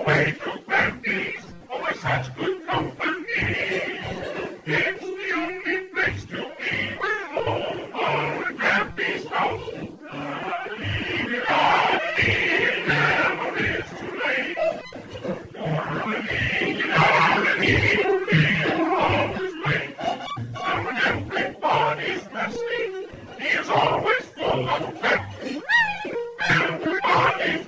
away to Memphis for such good company. It's the only place to be with all our Grampy's house. Never is too late. Darling, darling, we're always late. Everybody's messy. He is always full of. Everybody's